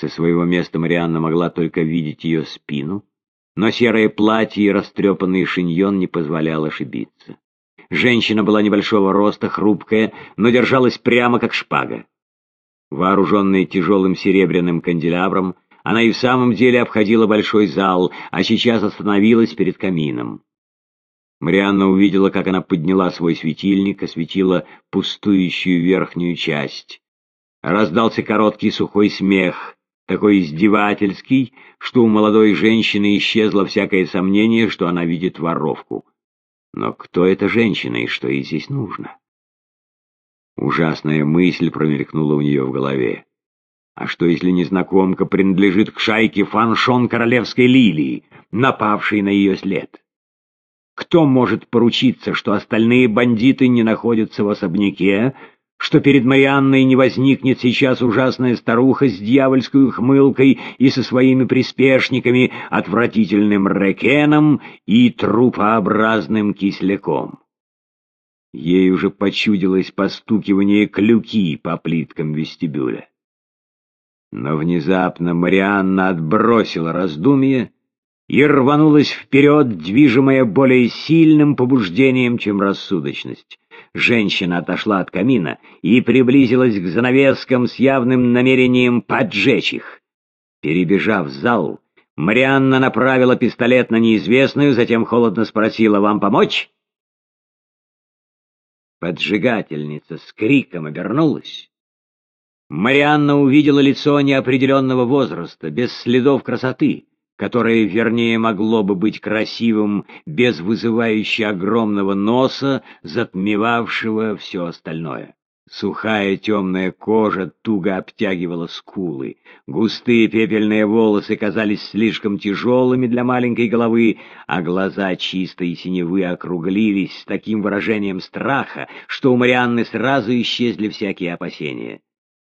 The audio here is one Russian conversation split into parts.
Со своего места Марианна могла только видеть ее спину, но серое платье и растрепанный шиньон не позволял ошибиться. Женщина была небольшого роста, хрупкая, но держалась прямо как шпага. Вооруженная тяжелым серебряным канделябром, она и в самом деле обходила большой зал, а сейчас остановилась перед камином. Марианна увидела, как она подняла свой светильник, осветила пустующую верхнюю часть. Раздался короткий сухой смех, такой издевательский, что у молодой женщины исчезло всякое сомнение, что она видит воровку. Но кто эта женщина и что ей здесь нужно? Ужасная мысль промелькнула у нее в голове. А что, если незнакомка принадлежит к шайке фаншон королевской лилии, напавшей на ее след? Кто может поручиться, что остальные бандиты не находятся в особняке, что перед Марианной не возникнет сейчас ужасная старуха с дьявольской ухмылкой и со своими приспешниками, отвратительным рекеном и трупообразным кисляком? Ей уже почудилось постукивание клюки по плиткам вестибюля. Но внезапно Марианна отбросила раздумье и рванулась вперед, движимая более сильным побуждением, чем рассудочность. Женщина отошла от камина и приблизилась к занавескам с явным намерением поджечь их. Перебежав зал, Марианна направила пистолет на неизвестную, затем холодно спросила «Вам помочь?» Поджигательница с криком обернулась. Марианна увидела лицо неопределенного возраста, без следов красоты которое, вернее, могло бы быть красивым без вызывающего огромного носа, затмевавшего все остальное. Сухая темная кожа туго обтягивала скулы, густые пепельные волосы казались слишком тяжелыми для маленькой головы, а глаза чистой синевы округлились с таким выражением страха, что у Марианны сразу исчезли всякие опасения.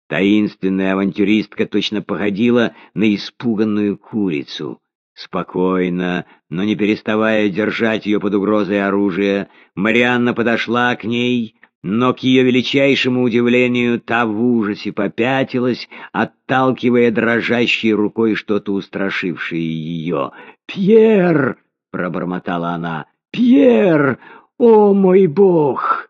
Таинственная авантюристка точно походила на испуганную курицу. Спокойно, но не переставая держать ее под угрозой оружия, Марианна подошла к ней, но к ее величайшему удивлению та в ужасе попятилась, отталкивая дрожащей рукой что-то устрашившее ее. «Пьер!» — пробормотала она. «Пьер! О, мой бог!»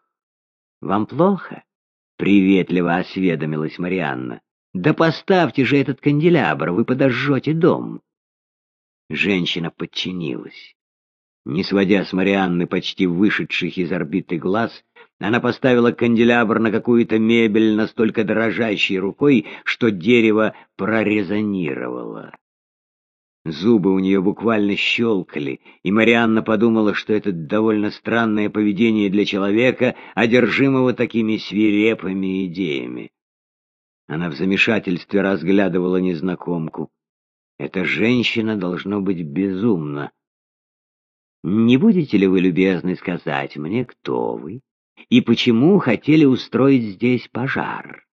«Вам плохо?» — приветливо осведомилась Марианна. «Да поставьте же этот канделябр, вы подожжете дом». Женщина подчинилась. Не сводя с Марианны почти вышедших из орбиты глаз, она поставила канделябр на какую-то мебель настолько дрожащей рукой, что дерево прорезонировало. Зубы у нее буквально щелкали, и Марианна подумала, что это довольно странное поведение для человека, одержимого такими свирепыми идеями. Она в замешательстве разглядывала незнакомку. Эта женщина должно быть безумна. Не будете ли вы любезны сказать мне, кто вы и почему хотели устроить здесь пожар?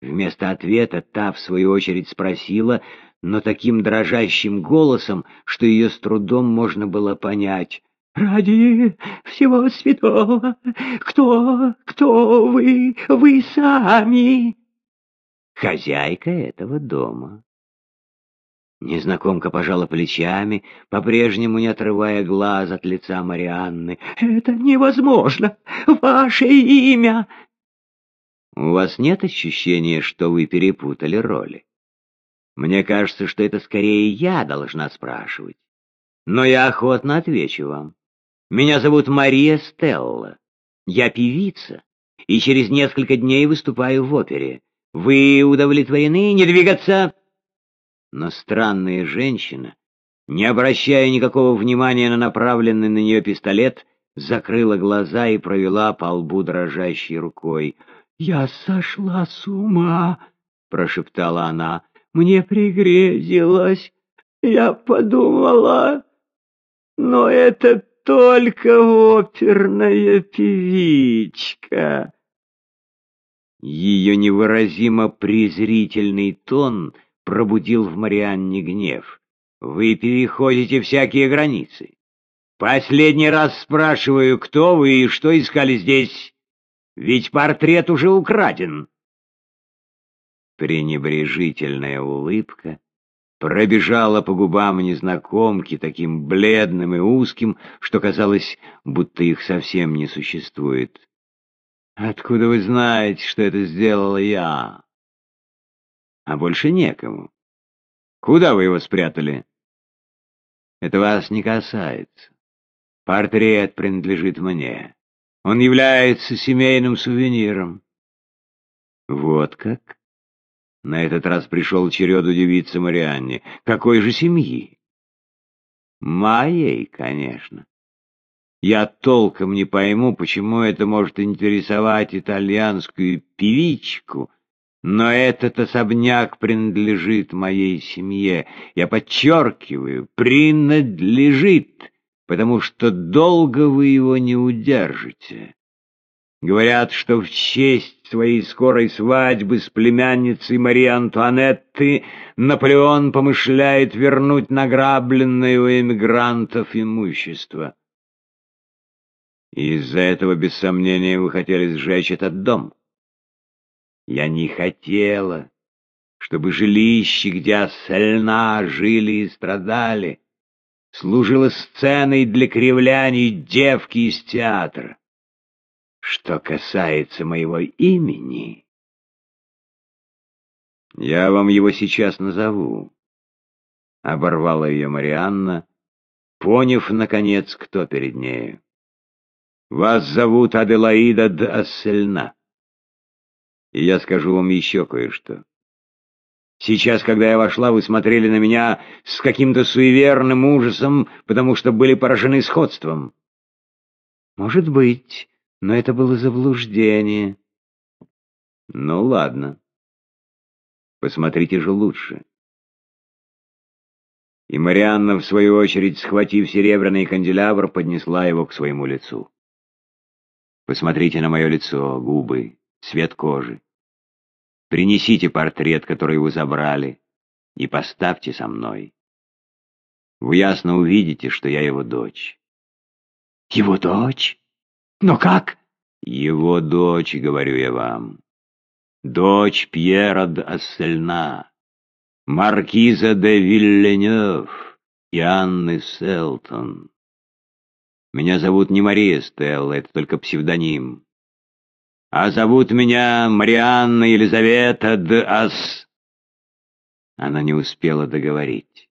Вместо ответа та, в свою очередь, спросила, но таким дрожащим голосом, что ее с трудом можно было понять. «Ради всего святого! Кто, кто вы, вы сами?» «Хозяйка этого дома». Незнакомка пожала плечами, по-прежнему не отрывая глаз от лица Марианны. «Это невозможно! Ваше имя!» «У вас нет ощущения, что вы перепутали роли? Мне кажется, что это скорее я должна спрашивать. Но я охотно отвечу вам. Меня зовут Мария Стелла. Я певица, и через несколько дней выступаю в опере. Вы удовлетворены? Не двигаться!» Но странная женщина, не обращая никакого внимания на направленный на нее пистолет, закрыла глаза и провела по лбу дрожащей рукой. «Я сошла с ума!» — прошептала она. «Мне пригрезилось. Я подумала, но это только оперная певичка». Ее невыразимо презрительный тон — пробудил в Марианне гнев. «Вы переходите всякие границы. Последний раз спрашиваю, кто вы и что искали здесь, ведь портрет уже украден». Пренебрежительная улыбка пробежала по губам незнакомки таким бледным и узким, что казалось, будто их совсем не существует. «Откуда вы знаете, что это сделала я?» «А больше некому. Куда вы его спрятали?» «Это вас не касается. Портрет принадлежит мне. Он является семейным сувениром». «Вот как?» На этот раз пришел черед удивиться Марианне. Какой же семьи? Моей, конечно. Я толком не пойму, почему это может интересовать итальянскую певичку, но этот особняк принадлежит моей семье. Я подчеркиваю, принадлежит, потому что долго вы его не удержите. Говорят, что в честь своей скорой свадьбы с племянницей Марии Антуанетты Наполеон помышляет вернуть награбленное у эмигрантов имущество. Из-за этого, без сомнения, вы хотели сжечь этот дом. Я не хотела, чтобы жилище, где осольна жили и страдали, служило сценой для кривляний девки из театра. Что касается моего имени, я вам его сейчас назову. Оборвала ее Марианна, поняв, наконец, кто перед нею. Вас зовут Аделаида Д'Ассельна. И я скажу вам еще кое-что. Сейчас, когда я вошла, вы смотрели на меня с каким-то суеверным ужасом, потому что были поражены сходством. Может быть, но это было заблуждение. Ну ладно. Посмотрите же лучше. И Марианна, в свою очередь, схватив серебряный канделябр, поднесла его к своему лицу. Посмотрите на мое лицо, губы, цвет кожи. Принесите портрет, который вы забрали, и поставьте со мной. Вы ясно увидите, что я его дочь. Его дочь? Но как? Его дочь, говорю я вам. Дочь Пьера d'Ассельна, маркиза де Вильленев и Анны Селтон. Меня зовут не Мария Стелла, это только псевдоним. А зовут меня Марианна Елизавета де Ас... Она не успела договорить.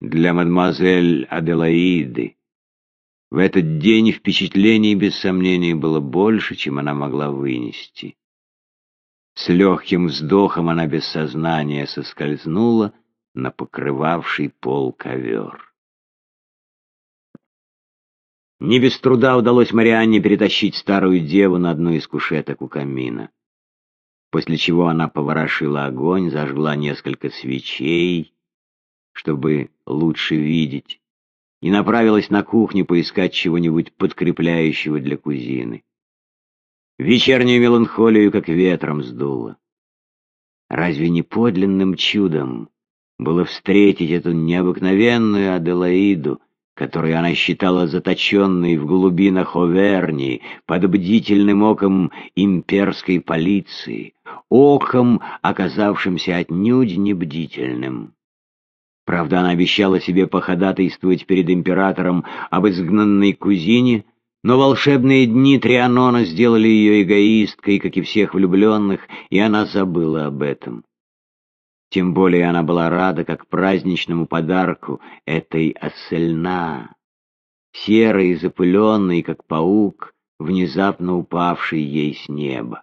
Для мадемуазель Аделаиды в этот день впечатлений, без сомнения, было больше, чем она могла вынести. С легким вздохом она без сознания соскользнула на покрывавший пол ковер. Не без труда удалось Марианне перетащить старую деву на одну из кушеток у камина. После чего она поворошила огонь, зажгла несколько свечей, чтобы лучше видеть и направилась на кухню поискать чего-нибудь подкрепляющего для кузины. Вечернюю меланхолию как ветром сдуло. Разве не подлинным чудом было встретить эту необыкновенную Аделаиду, которую она считала заточенной в глубинах Овернии под бдительным оком имперской полиции, оком, оказавшимся отнюдь небдительным. Правда, она обещала себе походатайствовать перед императором об изгнанной кузине, но волшебные дни Трианона сделали ее эгоисткой, как и всех влюбленных, и она забыла об этом. Тем более она была рада, как праздничному подарку этой осельна, серой и запыленной, как паук, внезапно упавший ей с неба.